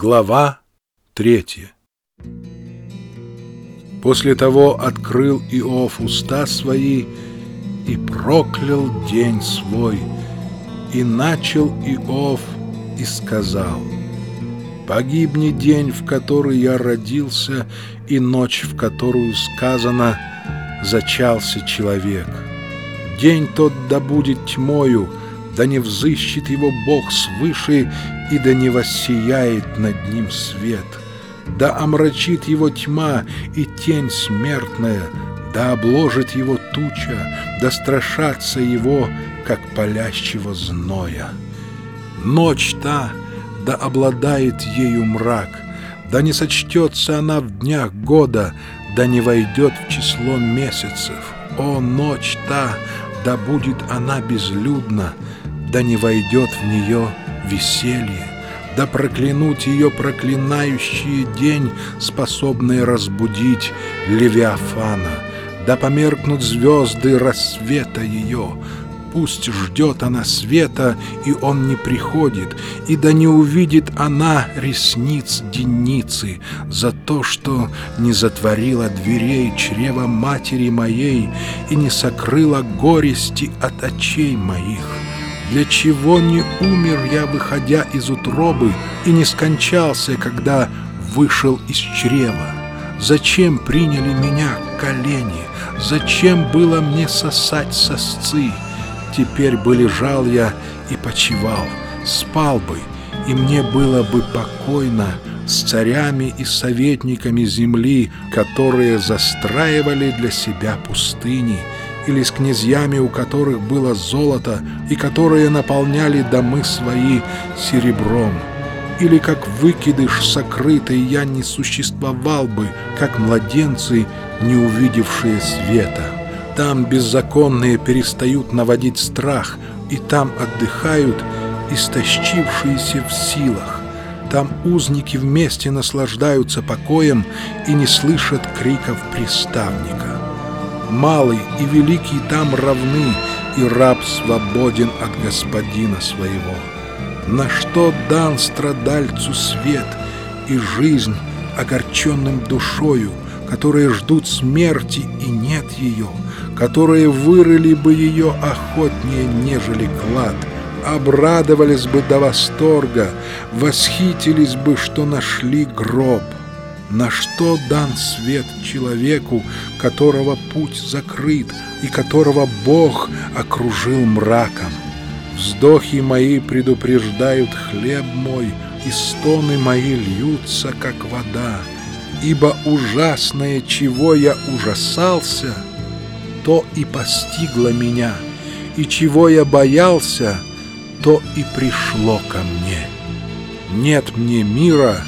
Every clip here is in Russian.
Глава третья После того открыл Иов уста свои и проклял день свой, и начал Иов и сказал, «Погибни день, в который я родился, и ночь, в которую сказано, зачался человек. День тот да будет тьмою, да не взыщет его Бог свыше, и да не воссияет над ним свет. Да омрачит его тьма и тень смертная, да обложит его туча, да страшатся его, как палящего зноя. Ночь та, да обладает ею мрак, да не сочтется она в днях года, да не войдет в число месяцев. О, ночь та, да будет она безлюдна, да не войдет в нее веселье, да проклянуть ее проклинающие день, способные разбудить Левиафана, да померкнут звезды рассвета ее, Пусть ждет она света, и он не приходит, и да не увидит она ресниц денницы за то, что не затворила дверей чрева матери моей и не сокрыла горести от очей моих. Для чего не умер я, выходя из утробы, и не скончался, когда вышел из чрева? Зачем приняли меня колени? Зачем было мне сосать сосцы? Теперь бы лежал я и почивал, спал бы, и мне было бы покойно с царями и советниками земли, которые застраивали для себя пустыни, или с князьями, у которых было золото, и которые наполняли домы свои серебром. Или как выкидыш сокрытый я не существовал бы, как младенцы, не увидевшие света. Там беззаконные перестают наводить страх, и там отдыхают истощившиеся в силах. Там узники вместе наслаждаются покоем и не слышат криков приставника. Малый и великий там равны, и раб свободен от господина своего. На что дан страдальцу свет и жизнь огорченным душою, которые ждут смерти и нет ее, которые вырыли бы ее охотнее, нежели клад, обрадовались бы до восторга, восхитились бы, что нашли гроб. На что дан свет человеку, которого путь закрыт и которого Бог окружил мраком? Вздохи мои предупреждают хлеб мой, и стоны мои льются, как вода. Ибо ужасное, чего я ужасался — то и постигло меня, и чего я боялся, то и пришло ко мне. Нет мне мира,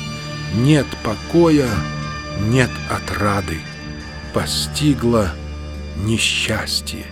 нет покоя, нет отрады, постигло несчастье.